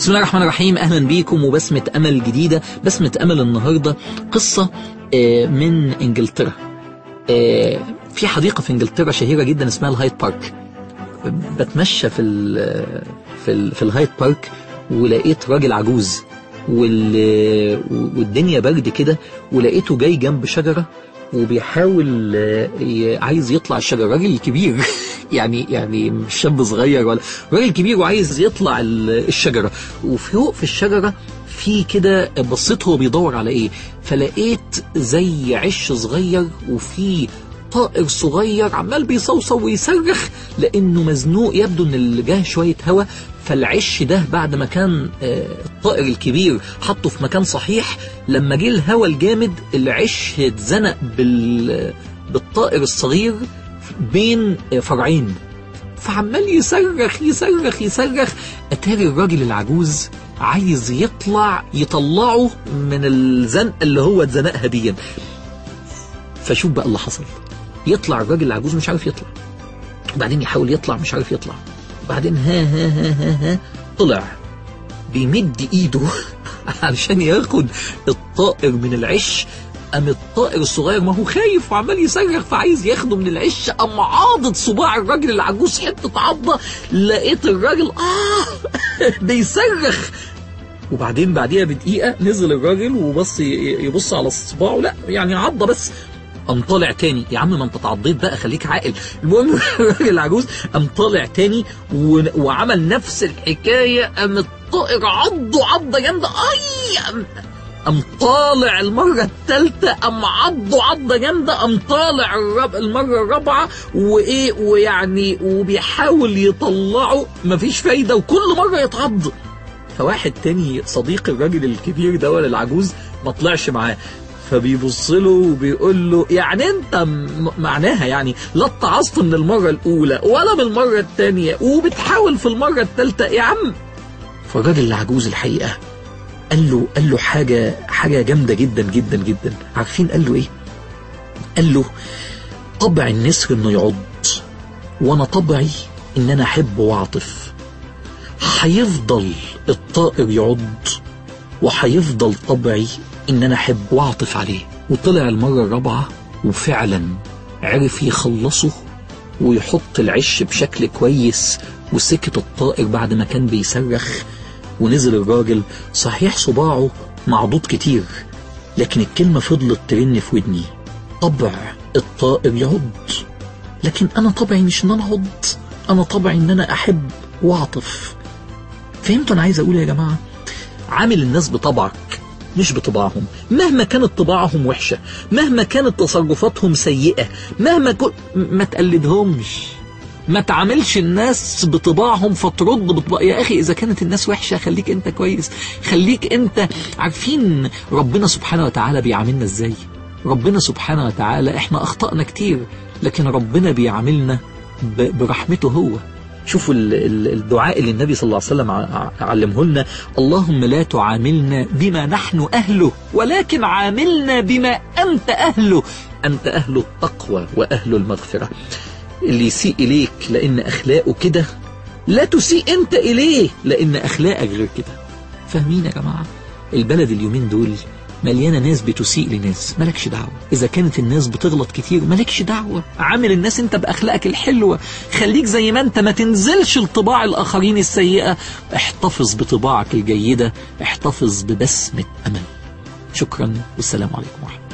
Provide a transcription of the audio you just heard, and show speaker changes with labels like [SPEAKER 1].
[SPEAKER 1] بسم الله الرحمن الرحيم. أهلا بيكم وبسمة أمل جديدة. بسمة أمل النهاردة. قصة آه، من إنجلترا. آه، في حديقة في إنجلترا شهيرة جدا اسمها الهايد بارك. بتمشى في ال في ال في الهايد بارك ولقيت راجل عجوز وال والدنيا برد كده ولقيته جاي جنب شجرة وبيحاول آه، عايز يطلع الشجرة. راجل كبير. يعني يعني مش شاب صغير ولا راجل كبير وعايز يطلع ال- الشجرة. وفوق في الشجرة في كده بصيت هو بيدور على إيه. فلقيت زي عش صغير وفي طائر صغير عمال بيصوصو ويصرخ لأنه مزنوق يبدو إن اللي جاه شوية هوا. فالعش ده بعد ما كان آه، الطائر الكبير حطه في مكان صحيح لما جه الهوا الجامد العش اتزنق بال بالطائر الصغير بين فرعين. فعمال يصرخ يصرخ يصرخ. أتاري الراجل العجوز عايز يطلع يطلعه من الزنقه اللي هو اتزنقها دي. فشوف بقى اللي حصل. يطلع الراجل العجوز مش عارف يطلع. وبعدين يحاول يطلع مش عارف يطلع. بعدين ها ها ها ها, ها طلع. بيمد إيده علشان ياخد الطائر من العش. قام الطائر الصغير ما هو خايف وعمال يصرخ فعايز ياخده من العش قام عاضد صباع الراجل العجوز حتة عضة لقيت الراجل آه بيصرخ. وبعدين بعديها بدقيقة نزل الراجل وبص يبص على صباعه لا يعني عضة بس. قام طالع تاني. يا عم ما أنت اتعضيت بقى خليك عاقل. المهم الراجل العجوز قام طالع تاني و... وعمل نفس الحكاية. قام الطائر عضه عضة جامدة. أي قام طالع المرة الثالثة قام عضه عضة جامدة قام طالع الرب المرة الرابعة وإيه ويعني وبيحاول يطلعه مفيش فايدة وكل مرة يتعض. فواحد تاني صديق الراجل الكبير ده ولا العجوز ما طلعش معاه. فبيبص له وبيقول له يعني أنت معناها يعني لا اتعظت من المرة الأولى ولا من المرة الثانية وبتحاول في المرة الثالثة يا عم. فالراجل العجوز الحقيقة قال له قال له حاجة حاجة جامدة جدا جدا جدا. عارفين قال له إيه؟ قال له طبع النسر إنه يعض وأنا طبعي إن أنا أحب وأعطف. هيفضل الطائر يعض وهيفضل طبعي إن أنا أحب وأعطف عليه. وطلع المرة الرابعة وفعلا عرف يخلصه ويحط العش بشكل كويس وسكت الطائر بعد ما كان بيصرخ. ونزل الراجل صحيح صباعه معضوض كتير لكن الكلمة فضلت ترن في ودني. طبع الطائر يعض لكن أنا طبعي مش إن أنا اعض أنا طبعي إن أنا أحب وأعطف. فهمتوا أنا عايز أقول إيه يا جماعة؟ عامل الناس بطبعك مش بطباعهم. مهما كانت طباعهم وحشة مهما كانت تصرفاتهم سيئة مهما كن... ما تقلدهمش. ما تعاملش الناس بطباعهم فترد بطباع يا أخي إذا كانت الناس وحشة خليك أنت كويس خليك أنت عارفين ربنا سبحانه وتعالى بيعاملنا إزاي؟ ربنا سبحانه وتعالى إحنا أخطأنا كتير لكن ربنا بيعاملنا برحمته هو. شوفوا ال- ال- الدعاء اللي النبي صلى الله عليه وسلم علمه لنا اللهم لا تعاملنا بما نحن أهله ولكن عاملنا بما أنت أهله. أنت أهل التقوى وأهل المغفرة. اللي يسيء إليك لأن أخلاقه كده لا تسيء أنت إليه لأن أخلاقك غير كده. فاهمين يا جماعة؟ البلد اليومين دول مليانة ناس بتسيء لناس مالكش دعوة. إذا كانت الناس بتغلط كتير مالكش دعوة. عامل الناس أنت بأخلاقك الحلوة. خليك زي ما أنت ما تنزلش لطباع الآخرين السيئة. احتفظ بطباعك الجيدة احتفظ ببسمة أمل. شكرا والسلام عليكم ورحمة